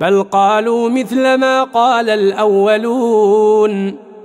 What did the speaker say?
بل قالوا مثل ما قال الأولون.